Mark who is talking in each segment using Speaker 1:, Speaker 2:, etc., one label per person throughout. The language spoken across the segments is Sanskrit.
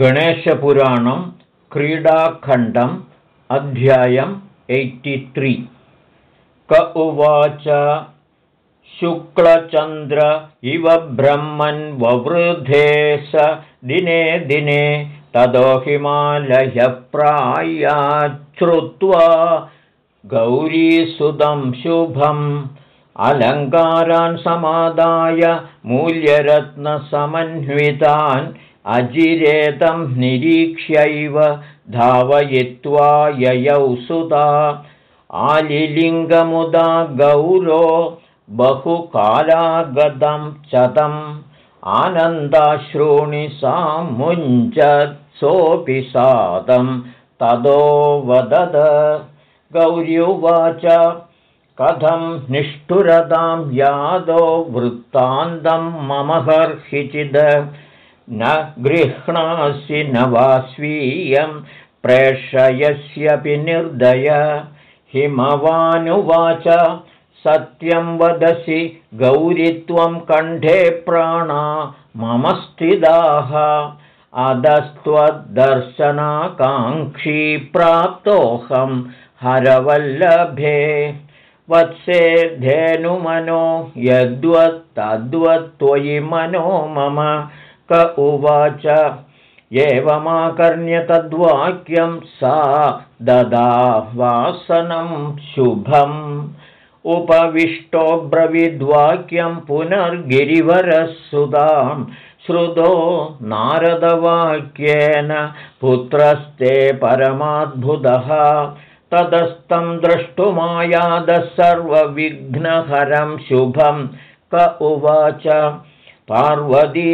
Speaker 1: गणेशपुराणं क्रीडाखण्डम् अध्यायम् एय्टि क उवाच शुक्लचन्द्र इव ब्रह्मन् ववृधे स दिने दिने ततो हिमालयप्रायाच्छ्रुत्वा गौरीसुदं शुभम् अलङ्कारान् समादाय मूल्यरत्नसमन्वितान् अजिरेतं निरीक्ष्यैव धावयित्वा ययौ सुता आलिलिङ्गमुदा गौरो बहुकालागतं च तम् आनन्दाश्रूणि सोऽपि सादं तदो वदद। गौर्युवाच कथं निष्ठुरतां यादो वृत्तान्तं मम हर्षिचिद न गृह्णासि न वा स्वीयं प्रेषयस्यपि निर्दय। हिमवानुवाच सत्यं वदसि गौरित्वं कण्ठे प्राणा मम स्थिदाः अधस्त्वद्दर्शनाकाङ्क्षी प्राप्तोऽहं हरवल्लभे। वत्से धेनुमनो यद्वत्तद्वत्त्वयि मनो मम उवाच। एवमाकर्ण्य तद्वाक्यं सा ददा वासनं शुभम्। उपविष्टोऽब्रविद्वाक्यं पुनर्गिरिवरः सुधां श्रुतो नारदवाक्येन पुत्रस्ते परमाद्भुतः। तदस्तं द्रष्टुमायादः सर्वविघ्नहरं शुभं क उवाच पार्वतीबालमादाय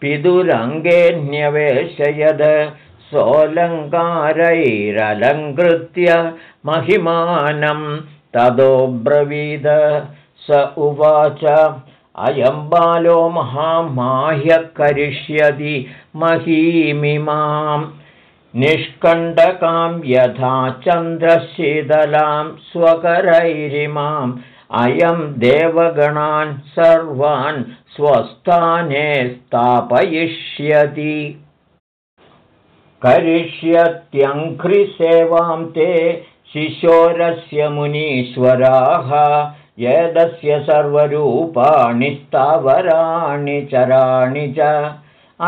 Speaker 1: पितुरङ्गे न्यवेशयद सोऽलङ्कारैरलङ्कृत्य महिमानं तदोब्रवीद स उवाच अयं बालो महामाह्य करिष्यति महीमिमां निष्कण्डकां यथा चन्द्रशीतलां स्वकरैरिमाम् अयं देवगणान् सर्वान् स्वस्थाने स्थापयिष्यति। करिष्यत्यङ्घ्रिसेवां ते शिशोरस्य मुनीश्वराः यदस्य सर्वरूपाणि स्थावराणि चराणि च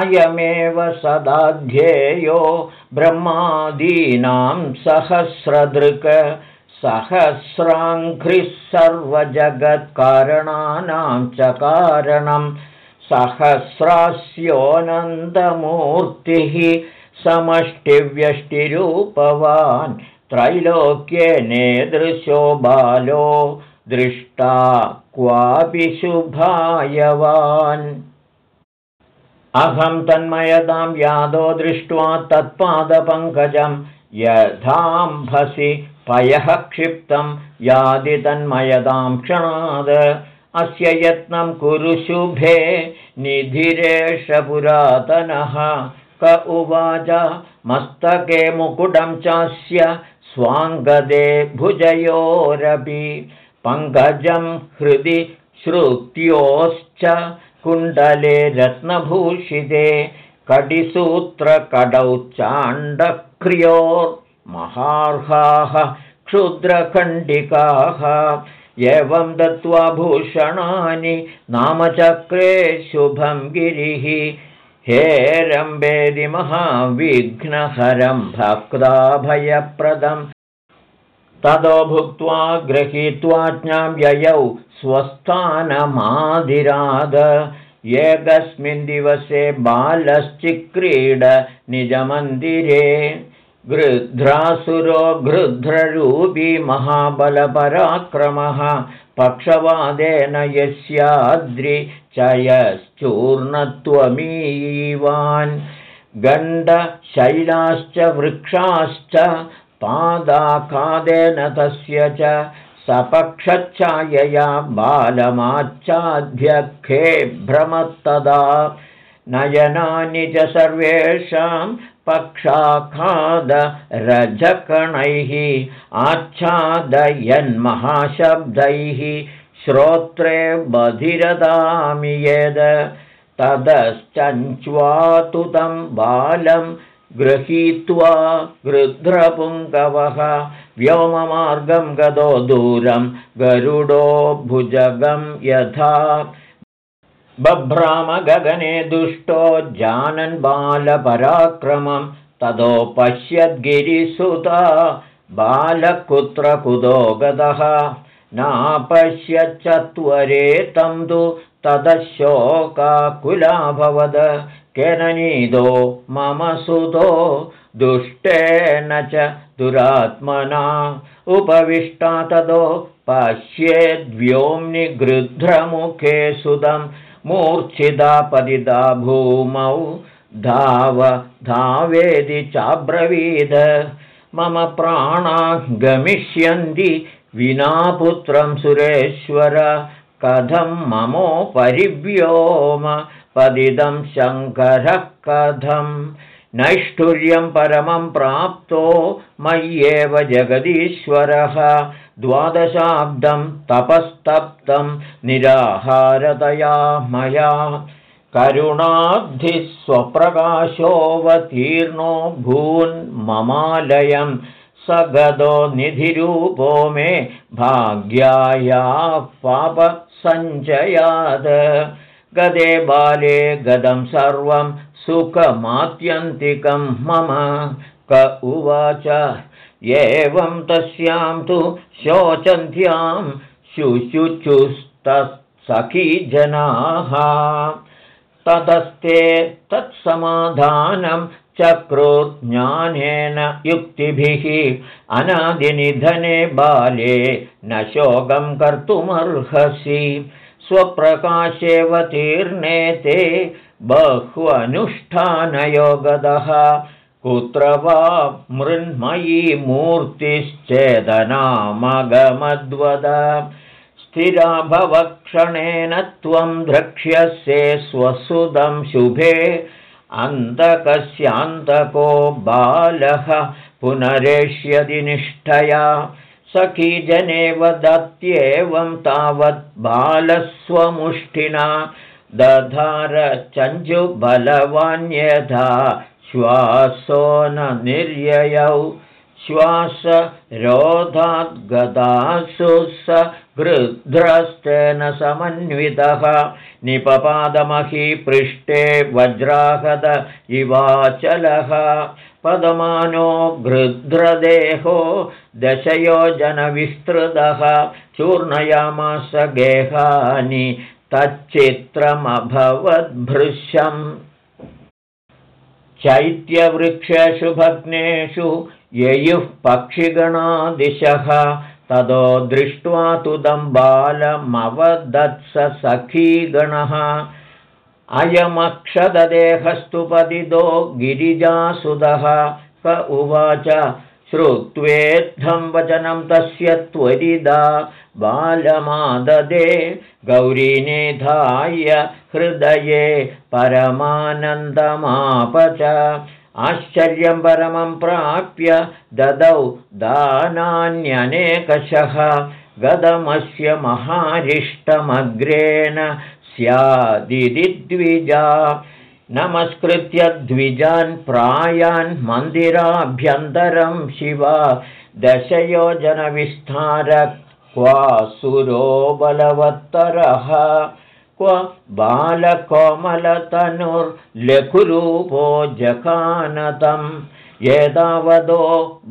Speaker 1: अयमेव सदाध्येयो ब्रह्मादीनां सहस्रदृक् सहस्राङ्घ्रिः सर्वजगत्कारणानां च कारणं सहस्रास्योऽनन्दमूर्तिः समष्टिव्यष्टिरूपवान् त्रैलोक्ये नेदृशो बालो दृष्टा क्वापि शुभायवान्। अहं तन्मयतां यादो दृष्ट्वा तत्पादपङ्कजं यथाम्भसि पयः क्षिप्तं यादि तन्मयदां क्षणाद अस्य यत्नं कुरु शुभे निधिरेष पुरातनः। क उवाच मस्तके मुकुटं चास्य स्वाङ्गदे भुजयोरपि। पङ्कजं हृदि श्रुत्योश्च कुण्डले रत्नभूषिते। कडिसूत्रकडौ चाण्डक्रियोर् महार्हाः क्षुद्रखण्डिकाः एवं दत्त्वा भूषणानि नामचक्रे शुभं गिरिः। हेरम्बेदि महाविघ्नहरं भक्ताभयप्रदम्। ततो भुक्त्वा गृहीत्वा ज्ञां ययौ स्वस्थानमादिराद। एकस्मिन् दिवसे बालश्चिक्रीड निजमन्दिरे गृध्रासुरो गृध्ररूपी महाबलपराक्रमः पक्षवादेन यस्याद्रिचयश्चूर्णत्वमीवान् गण्डशैलाश्च वृक्षाश्च पादाखादेन तस्य च सपक्षच्छायया बालमाच्छाध्यखे भ्रमत्तदा नयनानि च सर्वेषां पक्षाखादरजकणैः आच्छादयन्महाशब्दैः श्रोत्रे बधिरदामि यद् ततश्चञ्च्वातु तं बालं गृहीत्वा गृध्रपुङ्गवः व्योममार्गं गदो दूरं गरुडो भुजगं यथा बभ्रामगगने दुष्टो जानन् बालपराक्रमं ततो पश्यद्गिरिसुता बालकुत्र कुतो गतः नापश्यच्चत्वरे तं तु ततशोकाकुलाभवद केन नीदो मम सुतो? दुष्टेन च दुरात्मना। उपविष्टा ततो पश्येद्व्योम्नि गृध्रमुखे सुदं मूर्च्छिदा पतिता भूमौ धाव धावेदि चाब्रवीद। मम प्राणा गमिष्यन्ति विना पुत्रं सुरेश्वर। कथं ममोपरिव्योम? पदिदं शङ्करः कथं नैष्ठुर्यं परमं प्राप्तो मय्येव जगदीश्वरः। द्वादशाब्दं तपस्तप्तं निराहारतया मया। करुणाब्धिः स्वप्रकाशोऽवतीर्णो भून्ममालयं स गदो निधिरूपो मे भाग्यायाः पापसञ्चयात्। गदे बाले गदं सर्वं सुखमात्यन्तिकं मम क उवाच। एवं तस्यां तु शोचन्त्यां शुशुचुस्तत्सखीजनाः। ततस्ते तत्समाधानं चक्रोज्ञानेन युक्तिभिः अनादिनिधने बाले न शोकं कर्तुमर्हसि। स्वप्रकाशेऽवतीर्णे ते बह्वनुष्ठानयोगदः कुत्र वा मृन्मयी मूर्तिश्चेदनामगमद्वद। स्थिरा भवक्षणेन त्वं द्रक्ष्यसे स्वसुदं शुभे। अन्तकस्यान्तको बालः पुनरेष्यति निष्ठया। सखीजने वदत्येवं तावत् बालस्वमुष्ठिना दधारचञ्जुबलवान्यथा श्वासो न निर्ययौ श्वासरोधाद्गदासु स गृध्रस्तेन समन्वितः निपपादमही पृष्ठे वज्राहद इवाचलः पदमानो गृध्रदेहो दशयोजनविस्तृतः चूर्णयामास गेहानि तच्चित्रमभवद्भृशम्। चैत्यवृक्षेषु भग्नेषु ययुः पक्षिगणादिशः ततो दृष्ट्वा सखीगणः अयमक्षददेहस्तु पतितो गिरिजासुदः क उवाच श्रुत्वेत्थं वचनं तस्य त्वरिदा बालमाददे गौरीनिधाय हृदये परमानन्दमाप च आश्चर्यं परमं प्राप्य ददौ दानान्यनेकशः। गदमस्य महारिष्टमग्रेण स्यादिति द्विजा नमस्कृत्य द्विजान् प्रायान् मन्दिराभ्यन्तरं शिवा दशयोजनविस्तार क्वासुरो बलवत्तरः क्व बालकोमलतनुर्लघुरूपो जखानतम् एतावदो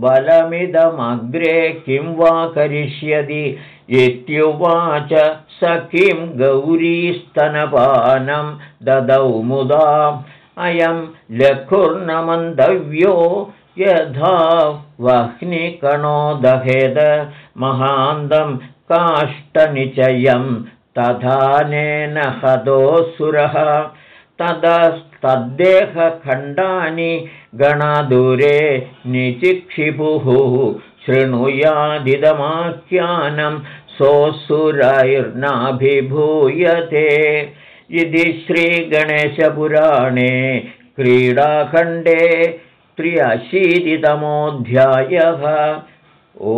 Speaker 1: बलमिदमग्रे किं वा करिष्यति इत्युवाच स किं गौरीस्तनपानं ददौ मुदा अयं लघुर्नमन्तव्यो यथा वह्निकणो दहेद महान्तं काष्ठनिचयं तथानेन हतोऽसुरः तदस्तद्देहखण्डानि गणादूरे निचिक्षिपुः शृणुयादिदमाख्यानं सोऽसुरैर्नाभिभूयते इति श्रीगणेशपुराणे क्रीडाखण्डे त्र्यशीतितमोऽध्यायः। ओ